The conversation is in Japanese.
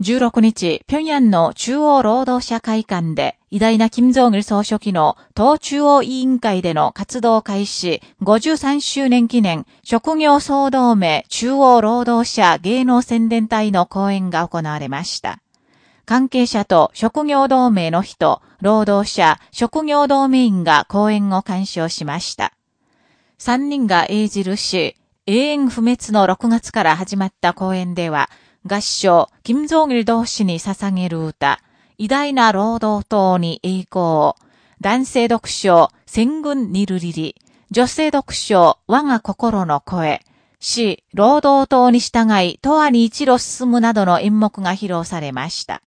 16日、平壌の中央労働者会館で、偉大な金正義総書記の党中央委員会での活動開始53周年記念職業総同盟中央労働者芸能宣伝隊の講演が行われました。関係者と職業同盟の人、労働者、職業同盟員が講演を鑑賞しました。三人が英じるし、永遠不滅の6月から始まった講演では、合唱、金正義同士に捧げる歌、偉大な労働党に栄光、男性読書、戦軍にるりり、女性読書、我が心の声、死、労働党に従い、永遠に一路進むなどの演目が披露されました。